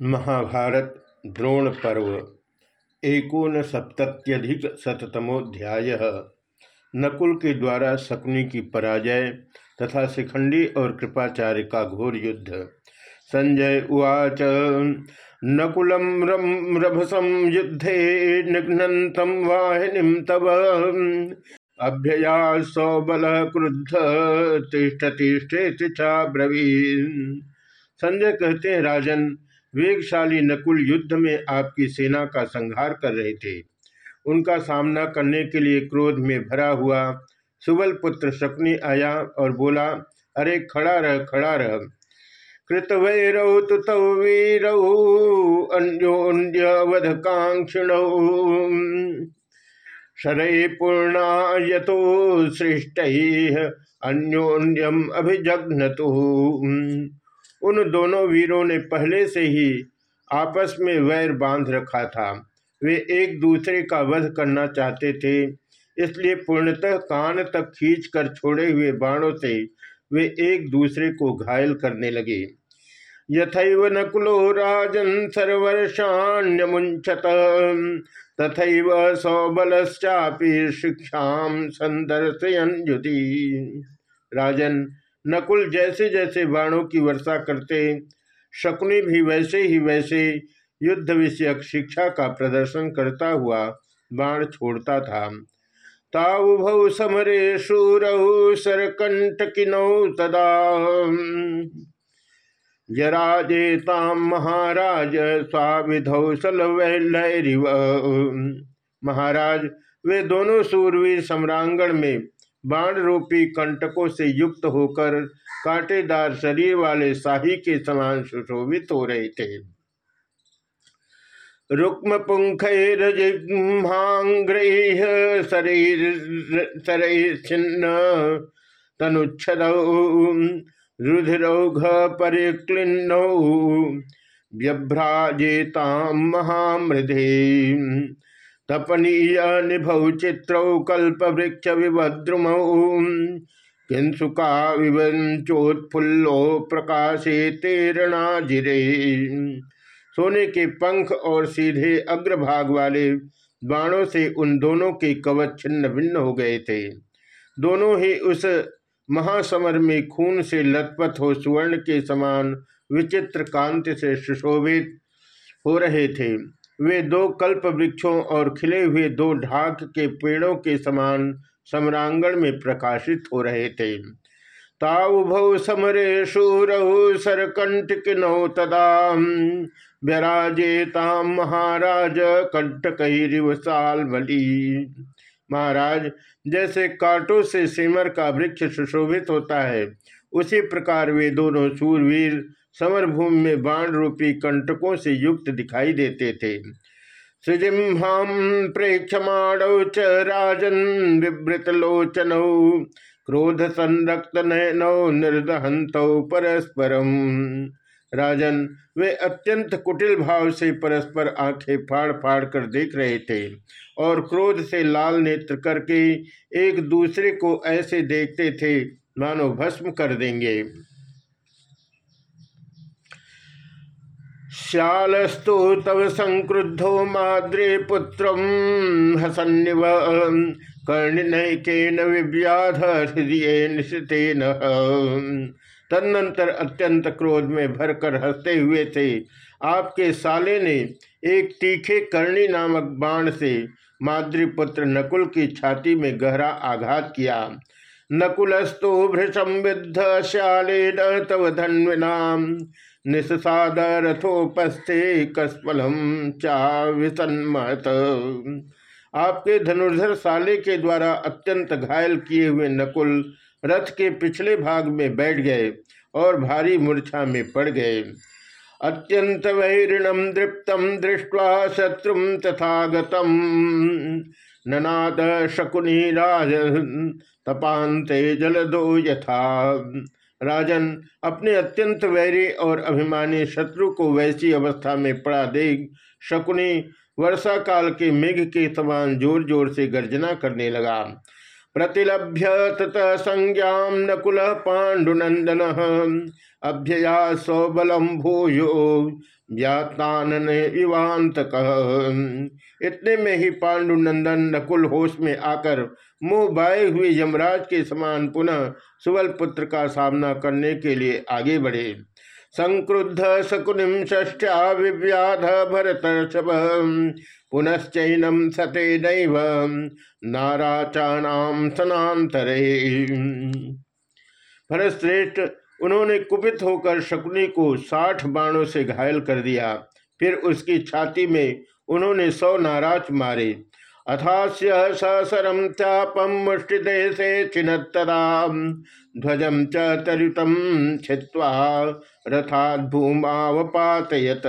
महाभारत द्रोण पर्व एकोन सप्तत्यधिक शतमोध्याय नकुल के द्वारा शकुनी की पराजय तथा शिखंडी और कृपाचार्य का घोर युद्ध। संजय उवाच नकुलम रम रभसम युद्धे निघ्नतम वाहिनी तव। अभ्यया सौबल क्रुद्ध तिष्ठ तिष्ठे ब्रवीन संजय कहते हैं, राजन वेगशाली नकुल युद्ध में आपकी सेना का संहार कर रहे थे। उनका सामना करने के लिए क्रोध में भरा हुआ सुबल पुत्र शकुनी आया और बोला, अरे, खड़ा रह खड़ा रह। कृतवैरौ तुतौ वीरौ अन्योन्यवध कांक्षिण शरै पूर्णा यतो सृष्ट, अन्योन्यम उन दोनों वीरों ने पहले से ही आपस में वैर बाँध रखा था। वे एक दूसरे का वध करना चाहते थे, इसलिए पूर्णतः कान तक खींच कर छोड़े हुए बाणों से वे एक दूसरे को घायल करने लगे। यथैव नकुलो राजन सर्वर्षाण्यमुंचत तथैव सौबलश्चापि शिक्षा संदर्शयन युति। राजन नकुल जैसे जैसे बाणों की वर्षा करते, शकुनी भी वैसे ही वैसे युद्ध विषयक शिक्षा का प्रदर्शन करता हुआ बाण छोड़ता था। ताउभौ समरे शूरौ सरकंटकिनौ तदा। जराजेताम महाराज स्वाविधौ महाराज, वे दोनों सूरवीर सम्रांगण में बाण रूपी कंटकों से युक्त होकर कांटेदार शरीर वाले शाही के समान सुशोभित हो रहे थे। रुक्म पुंखैरजिह्मांग्रैः शरीर शरैश्चिन्न तनुच्छद, रुधिरौघ परिक्लिन्नौ व्यभ्राजेताम महामृधे। तपनीय निभौ चित्रौ कल्प वृक्ष विभद्रुमौ किंसुका विवंचोत्फुल्लो प्रकाशे तेरणा जिरे सोने के पंख और सीधे अग्रभाग वाले बाणों से उन दोनों के कवच छिन्न भिन्न हो गए थे। दोनों ही उस महासमर में खून से लथपथ हो सुवर्ण के समान विचित्र कांति से सुशोभित हो रहे थे। वे दो कल्प वृक्षों और खिले हुए दो ढाक के पेड़ों के समान सम्रांगण में प्रकाशित हो रहे थे। ताउभौ समरे किनौ तदा महाराज कंटकरिव सालमली महाराज, जैसे कांटों से सिमर का वृक्ष सुशोभित होता है, उसी प्रकार वे दोनों सूरवीर समरभूमि में बाण रूपी कंटकों से युक्त दिखाई देते थे। सृजिम्हाम प्रेक्षमाणौ च राजन विवृत लोचनौ, क्रोध संरक्त नयनौ निर्दहंत परस्परम। राजन, वे अत्यंत कुटिल भाव से परस्पर आँखें फाड़ फाड़ कर देख रहे थे और क्रोध से लाल नेत्र करके एक दूसरे को ऐसे देखते थे, मानो भस्म कर देंगे। श्यालस्तु तव संक्रुद्धो माद्रे पुत्र हसन्निव। विव्याध हृदय निशितेन तदनंतर अत्यंत क्रोध में भरकर हँसते हुए थे आपके साले ने एक तीखे कर्णी नामक बाण से माद्रीपुत्र नकुल की छाती में गहरा आघात किया। नकुलस्तु भृशम विद्ध श्याले तव धन्विनाम। निषाद रथोपस्थे चा विसन्मत आपके धनुर्धर साले के द्वारा अत्यंत घायल किए हुए नकुल रथ के पिछले भाग में बैठ गए और भारी मूर्छा में पड़ गए। अत्यंत वैरिणम दृप्तम दृष्टवा शत्रु तथा गतम ननाद शकुनी राज तपान्ते जलदो यथा। राजन अपने अत्यंत वैरी और अभिमानी शत्रु को वैसी अवस्था में पड़ा देख शकुनी वर्षा काल के मेघ के समान ज़ोर ज़ोर से गर्जना करने लगा। प्रतिलभ्य तत संज्ञा नकुल पाण्डुनंदन अभ्यया सौबलम भूयो व्यातान इवांत इतने में ही पांडुनंदन नकुल होश में आकर मुँह बाए हुए यमराज के समान पुनः सुबल पुत्र का सामना करने के लिए आगे बढ़े। संक्रुद्ध शकुनिम ष्ठ्या विव्याध भरत पुनश्चैनम सते नैव नाराचाणाम सनातरे। भरतश्रेष्ठ उन्होंने कुपित होकर शकुनी को साठ बाणों से घायल कर दिया। फिर उसकी छाती में उन्होंने सौ नाराज़ मारे। अथास्य ससरम चापम मुष्टिदे से चिन्हतरा ध्वजम च छिवा रथात भूमावपातयत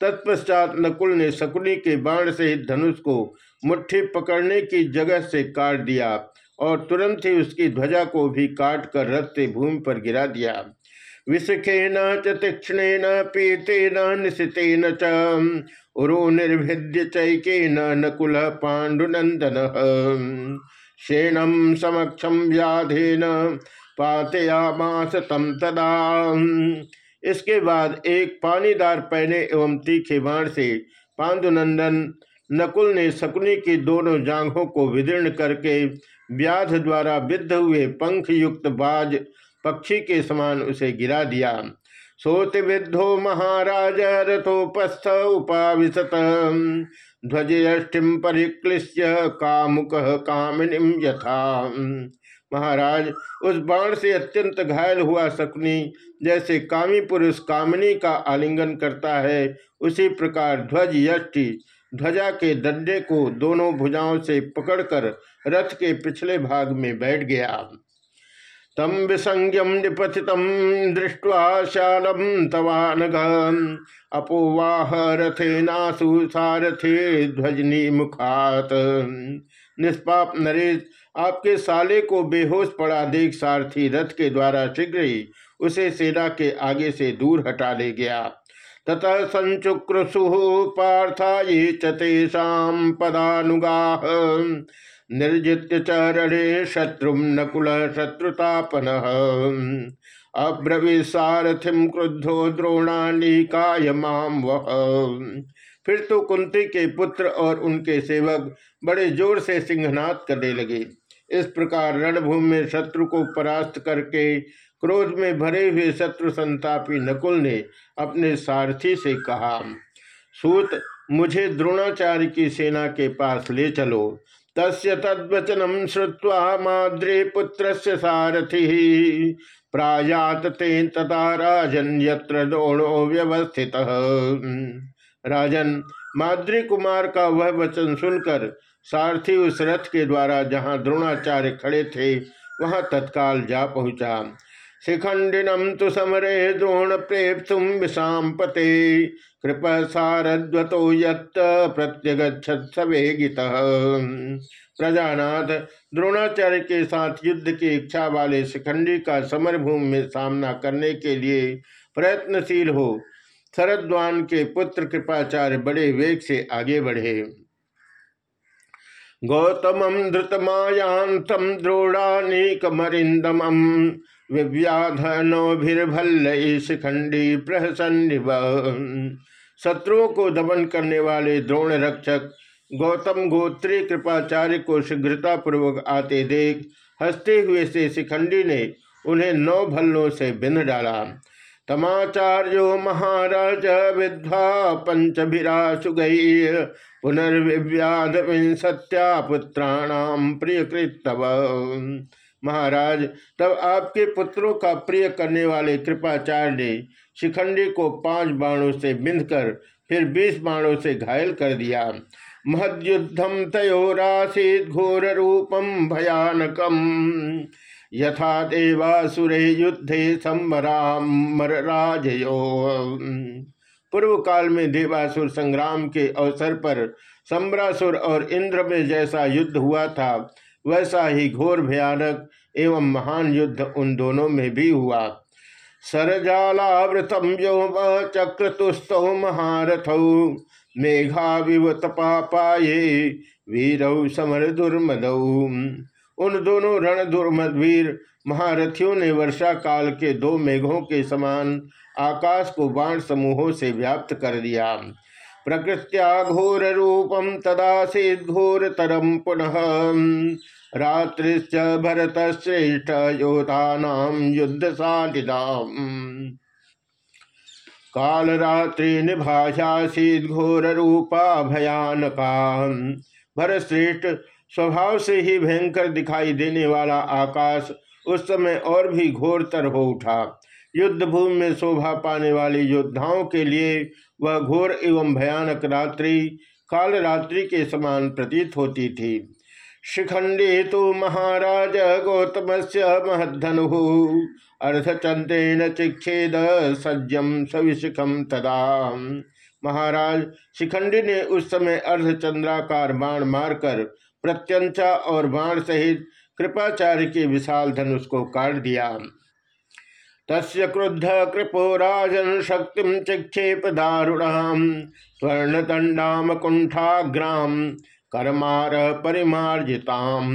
तत्पश्चात नकुल ने शकुनी के बाण से धनुष को मुट्ठी पकड़ने की जगह से काट दिया। और तुरंत ही उसकी ध्वजा को भी काट कर रथ से भूमि पर गिरा दिया। विशिखेन च तीक्षणेन पीतेन निशितेन च। उरु निर्भिद्य चैकेन नकुल पाण्डुनन्दन शेणम समक्षम व्याधेन पातयामास तम तदा। इसके बाद एक पानीदार पहने एवं तीखे बाण से पांडुनंदन नकुल ने शकुनी की दोनों जांघों को विदीर्ण करके व्याध द्वारा विद्ध हुए पंख युक्त बाज पक्षी के समान उसे गिरा दिया। सोत विद्धो महाराज रथोपस्थ उपाविशत। ध्वजयष्टिम परिक्लिश्य कामुक कामिनीम यथा। महाराज, उस बाण से अत्यंत घायल हुआ शकुनी जैसे कामी पुरुष कामिनी का आलिंगन करता है, उसी प्रकार ध्वज यष्टि ध्वजा के दंडे को दोनों भुजाओं से पकड़कर रथ के पिछले भाग में बैठ गया। तम विसंज्ञम निपतित दृष्ट्वा शालम तवानग अपोवाह रथे नासु सारथे ध्वजनी मुखात। निष्पाप नरेश, आपके साले को बेहोश पड़ा देख सारथी रथ के द्वारा शीघ्र ही उसे सेना के आगे से दूर हटा ले गया। ततः संचुक्रसु पार्था ये चेषा पदानुगा। निर्जित्य चरणे शत्रु नकुल शत्रुतापन अब्रवी सारथिम क्रुद्धो द्रोणानिकाय माम वह फिर तो कुंती के पुत्र और उनके सेवक बड़े ज़ोर से सिंहनाथ करने लगे। इस प्रकार रणभूमि में शत्रु को परास्त करके क्रोध में भरे हुए शत्रु संतापी नकुल ने अपने सारथी से कहा, सूत, मुझे द्रोणाचार्य की सेना के पास ले चलो। तस्य तद्वचनम श्रुवा माद्रे पुत्र सारथि। प्रायात ते तथा राजन यत्र द्रोणो व्यवस्थित। राजन, माद्री कुमार का वह वचन सुनकर सारथी उस रथ के द्वारा जहाँ द्रोणाचार्य खड़े थे, वहाँ तत्काल जा पहुँचा। शिखंडिनम तो समरे द्रोण प्रेप्सुम विषाम पते कृप सारद्वतो यत् प्रत्यगछत सवेगित प्रजानाथ द्रोणाचार्य के साथ युद्ध की इच्छा वाले शिखंडी का समरभूमि में सामना करने के लिए प्रयत्नशील हो। शरद्वान के पुत्र कृपाचार्य बड़े वेग से आगे बढ़े। गौतमम धृतमायांतम द्रोणानीकमरिंदम विव्याधनोभिर्भल्ल शिखंडी प्रहसन्निव। शत्रुओं को दमन करने वाले द्रोण रक्षक, गौतम गोत्री कृपाचार्य को शीघ्रता पूर्वक आते देख, हँसते हुए से शिखंडी ने उन्हें नौ भल्लों से बिंद डाला। तमाचार्यो महाराज विद्वा पंचभिराशु गई पुनर्व्याध विंसत्या पुत्राणाम प्रियकृतव महाराज, तब आपके पुत्रों का प्रिय करने वाले कृपाचार्य ने शिखंडी को पाँच बाणों से बिंद कर फिर बीस बाणों से घायल कर दिया। महद्युद्धम तयोरासीत घोर रूपम भयानकम। यथा देवासुरे युद्धे राजयो। पूर्व काल में देवासुर संग्राम के अवसर पर सम्रासुर और इंद्र में जैसा युद्ध हुआ था। वैसा ही घोर भयानक एवं महान युद्ध उन दोनों में भी हुआ। सरजालावृतम व्योम चक्रतुस्त महारथ मेघा विव तपापाये वीरौ समर दुर्मद। उन दोनों रण दुर्मद वीर महारथियों ने वर्षा काल के दो मेघों के समान आकाश को बाण समूहों से व्याप्त कर दिया। प्रकृत्या घोर रूपम तदा से घोर तरम पुनः। रात्रिश्च भरत श्रेष्ठ योधानाम युद्ध सालिदाम काल रात्रि निभाषासीद घोर रूपा भयानका भरत श्रेष्ठ स्वभाव से ही भयंकर दिखाई देने वाला आकाश उस समय और भी घोरतर हो उठा। युद्ध भूमि में शोभा पाने वाले योद्धाओं के लिए वह घोर एवं भयानक रात्रि, काल रात्रि के समान प्रतीत होती थी। शिखंडे तो महाराज गौतम से महधनु अर्धचंद्रेण चिक्षेद सज्जम सविशिखम तदा। महाराज, शिखंडी ने उस समय अर्धचंद्राकार बाण मारकर प्रत्यंचा और बाण सहित कृपाचार्य के विशाल धनुष को काट दिया। तस् क्रुद्ध कृपो राजन शक्ति चिक्षेप दारुणाम स्वर्ण दंडाम कुंठाग्राम करमार परिमार्जिताम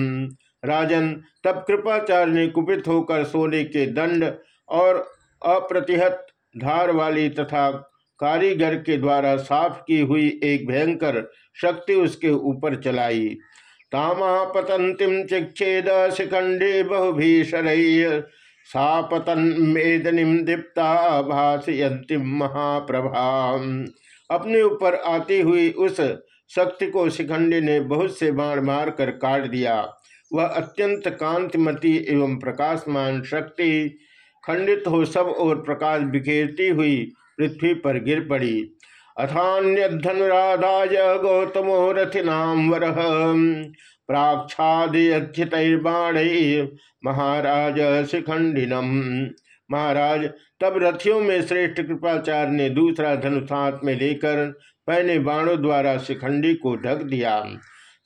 राजन, तब कृपाचार्य ने कुपित होकर सोने के दंड और अप्रतिहत धार वाली तथा कारीगर के द्वारा साफ़ की हुई एक भयंकर शक्ति उसके ऊपर चलाई। तामा पतंतिम चिक्षेद शिखंडे बहुभीषण सा पतन मेदनिम दीप्ता भाषयंतिम महाप्रभा। अपने ऊपर आती हुई उस शक्ति को शिखंडी ने बहुत से बाण मार कर काट दिया। वह अत्यंत कांतिमती एवं प्रकाशमान शक्ति खंडित हो सब और प्रकाश बिखेरती हुई पृथ्वी पर गिर पड़ी। अथान्यधनुराधाय गौतमो रथिनाम वर प्राक्षादियर्बाण महाराज शिखंडिनम महाराज, तब रथियों में श्रेष्ठ कृपाचार्य ने दूसरा धनुष हाथ में लेकर पहले बाणों द्वारा शिखंडी को ढक दिया।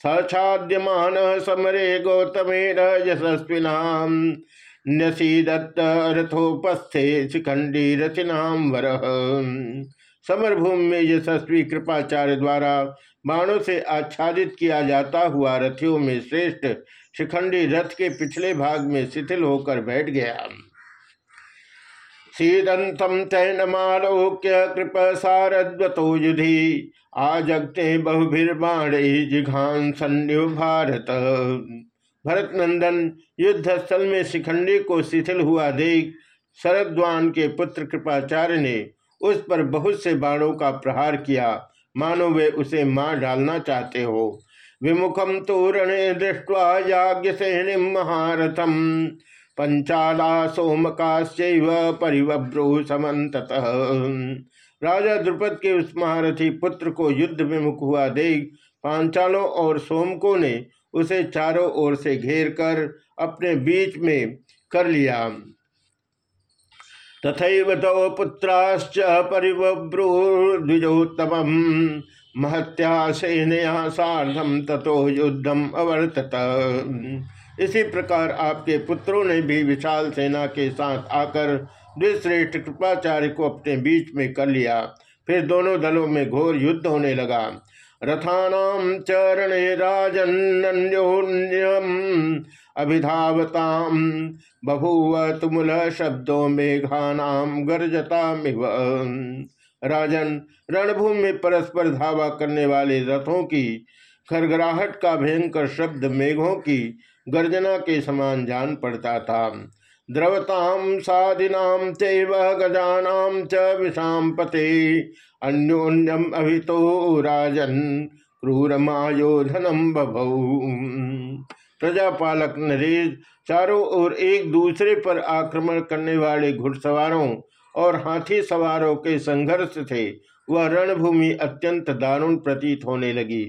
सछाद्यमान समरे गौतमे यशस्विना न्यसीदत्त रथोपस्थे शिखंडी रथिनाम वर समरभूमि में यशस्वी कृपाचार्य द्वारा बाणों से आच्छादित किया जाता हुआ रथियों में श्रेष्ठ शिखंडी रथ के पिछले भाग में शिथिल होकर बैठ गया। सीदंतम चैनमालोक्य कृप सारद्वतो युधि, आजगते बहुभिर्बाण जिघान सन्यु भारत। भरत नंदन युद्ध स्थल में शिखंडी को शिथिल हुआ देख शरद्वान के पुत्र कृपाचार्य ने उस पर बहुत से बाणों का प्रहार किया। मानो वे उसे मार डालना चाहते हो। विमुखम तोरणे दृष्टवा याज्ञ सेनि महारथम पंचाला सोमकाश्चैव परिवभ्रू समत राजा द्रुपद के उस महारथी पुत्र को युद्ध विमुख हुआ देख पांचालों और सोमकों ने उसे चारों ओर से घेर कर अपने बीच में कर लिया। तथा तव पुत्राश्च परिव्रुद्विजोत्तम महत्या सेनया साधम तथो युद्धम अवर्तत। इसी प्रकार आपके पुत्रों ने भी विशाल सेना के साथ आकर द्विश्रेष्ठ कृपाचार्य को अपने बीच में कर लिया। फिर दोनों दलों में घोर युद्ध होने लगा। रथानाम चरणे राजन्योन्यम अभिधावताम बभूव तुमुल शब्दों मेघानाम गर्जतामिव। राजन, रणभूमि में परस्पर धावा करने वाले रथों की खरगराहट का भयंकर शब्द मेघों की गर्जना के समान जान पड़ता था। द्रवताम साधिनाम चैव गजानाम च विषाम पते अन्योन्यम अभितो राजन क्रूरमायोधनम बभौ। प्रजापालक नरेश चारों ओर एक दूसरे पर आक्रमण करने वाले घुड़सवारों और हाथी सवारों के संघर्ष से वह रणभूमि अत्यंत दारुण प्रतीत होने लगी।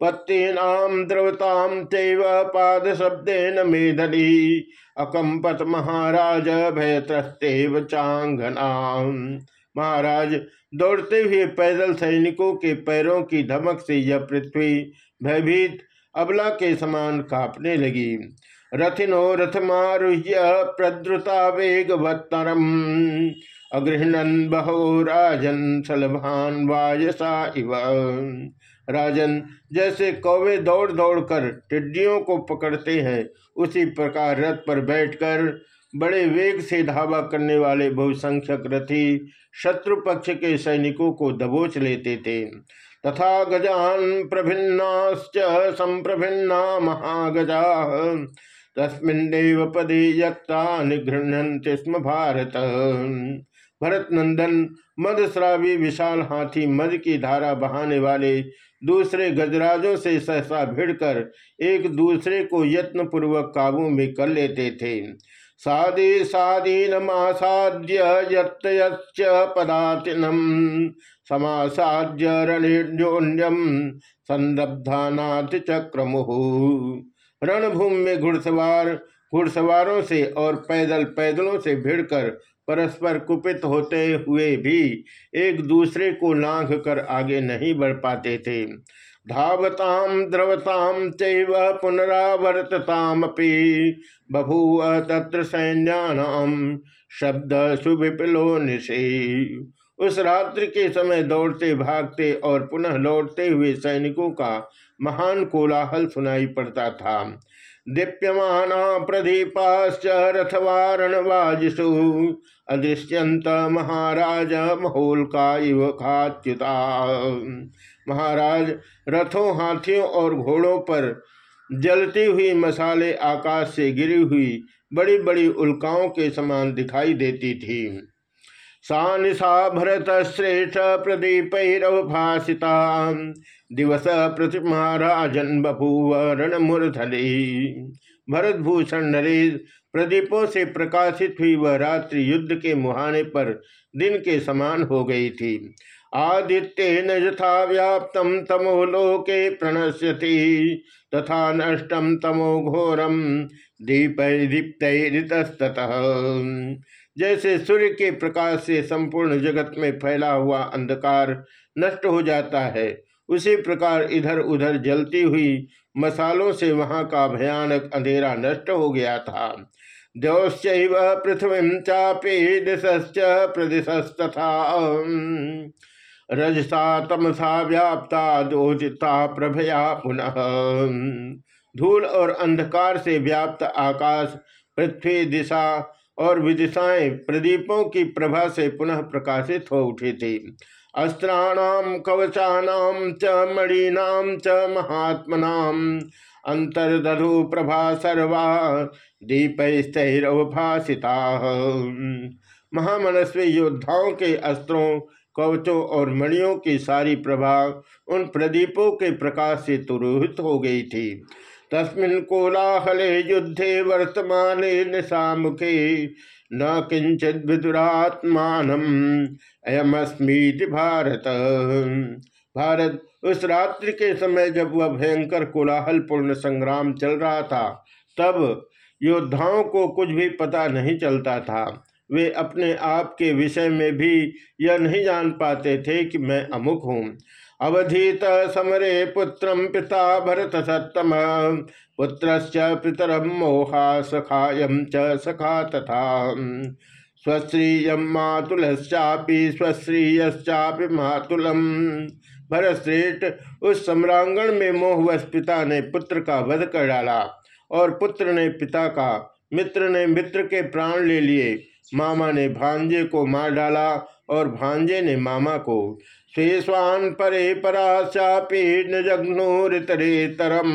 पत्तीनाम द्रवताम चैव पाद न मेधली अकंपत महाराज भय भयत्रस्तेव चांगनाम महाराज, दौड़ते हुए पैदल सैनिकों के पैरों की धमक से यह पृथ्वी भयभीत अबला के समान कांपने लगी। रथिनो रथमारुह्य प्रद्रुता वेगवत्तरम। अगृहणन बहो राजन सलभान वायसा इव। राजन, जैसे कौवे दौड़ दौड़ कर टिड्डियों को पकड़ते हैं, उसी प्रकार रथ पर बैठकर बड़े वेग से धावा करने वाले बहुसंख्यक रथी शत्रु पक्ष के सैनिकों को दबोच लेते थे। तथा गजान प्रभिन्नाश्च संप्रभिन्ना महागजा। पदे निगृहते स्म भारत। भरत नंदन मदस्रावी विशाल हाथी मद की धारा बहाने वाले दूसरे गजराजों से सहसा भिड़कर एक दूसरे को यत्न पूर्वक काबू में कर लेते थे। सादी साधीनमासाद्य यत्त पदातिनम समासाद्य रणिर्योन्यम संरब्धानाथ चक्रमुहु रणभूमि में घुड़सवार, घुड़सवारों से और पैदल पैदलों से भिड़कर परस्पर कुपित होते हुए भी एक दूसरे को लांघ कर आगे नहीं बढ़ पाते थे। धावताम द्रवताम चैव पुनरावर्तताम बभूव तत्र सैन्यानाम शब्द सुविपिलो निशे। उस रात्रि के समय दौड़ते, भागते और पुनः लौटते हुए सैनिकों का महान कोलाहल सुनाई पड़ता था। दीप्यमान प्रदीपाश्च रथवारणवाजिषु अदृश्यंत महाराज महोलका इव खाच्युता। महाराज, रथों, हाथियों और घोड़ों पर जलती हुई मसाले आकाश से गिरी हुई बड़ी बड़ी उल्काओं के समान दिखाई देती थी। सा निशा भरत श्रेष्ठ प्रदीपैरवभाषिता दिवस प्रतिमा राजन बभूव रणमूर्धली भरत भूषण नरेश प्रदीपों से प्रकाशित हुई वह रात्रि युद्ध के मुहाने पर दिन के समान हो गई थी। आदित्य न यथा व्याप्तम तमो लोके प्रणश्यति, तथा नष्टम तमो घोरम दीप जैसे सूर्य के प्रकाश से संपूर्ण जगत में फैला हुआ अंधकार नष्ट हो जाता है, उसी प्रकार इधर उधर जलती हुई मसालों से वहाँ का भयानक अंधेरा नष्ट हो गया था। द्योश्च पृथ्वी चापी दिशश्च प्रदिशस्तथा। रजसा तमसा व्याप्ता दोजिता प्रभया पुनः। धूल और अंधकार से व्याप्त आकाश, पृथ्वी दिशा और विदिशाएँ प्रदीपों की प्रभा से पुनः प्रकाशित हो उठी थी। अस्त्राणाम कवचानाम च मणीनाम च महात्मनाम अंतर्दधु प्रभा सर्वा दीप दीपस्तरभाषिता महामनस्वी योद्धाओं के अस्त्रों कवचों और मणियों की सारी प्रभा उन प्रदीपों के प्रकाश से तुरोहित हो गई थी। तस्मिन् कोलाहले युद्धे वर्तमान निशा मुखे न किंचित विदुरात्मान अयमस्मीति भारत। भारत उस रात्रि के समय जब वह भयंकर कोलाहलपूर्ण संग्राम चल रहा था, तब योद्धाओं को कुछ भी पता नहीं चलता था। वे अपने आप के विषय में भी यह नहीं जान पाते थे कि मैं अमुक हूँ। अवधीत समरे पुत्र पिता भरत सत्तम। पुत्र पितर मोहा सखाय च सखा तथा। स्वश्रीय मातुलश्चापि स्वश्रीयश्चापि मातुलम। भरतश्रेष्ठ उस सम्रांगण में मोहवश पिता ने पुत्र का वध कर डाला और पुत्र ने पिता का, मित्र ने मित्र के प्राण ले लिए। मामा ने भांजे को मार डाला और भांजे ने मामा को, शेषवान परे तरम।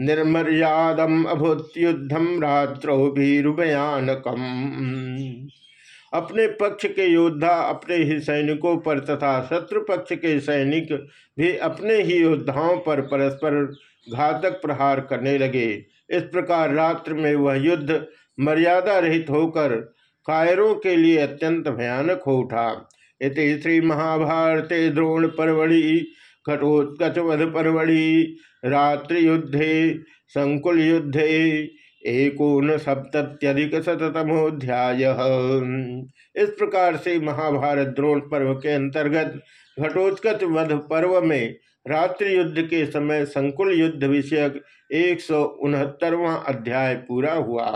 निर्मर्यादम अभुत्युद्धम रात्रो भीरुभयानकम अपने पक्ष के योद्धा अपने ही सैनिकों पर तथा शत्रु पक्ष के सैनिक भी अपने ही योद्धाओं पर परस्पर घातक प्रहार करने लगे। इस प्रकार रात्र में वह युद्ध मर्यादा रहित होकर कायरों के लिए अत्यंत भयानक हो उठा। इति श्री महाभारते द्रोण परवड़ी घटोत्कचवध परवड़ी रात्रि युद्धे संकुल युद्धे एकोन सप्तत्यधिक शतमोध्याय इस प्रकार से महाभारत द्रोण पर्व के अंतर्गत घटोत्कच वध पर्व में रात्रि युद्ध के समय संकुल युद्ध विषयक एक सौ अध्याय पूरा हुआ।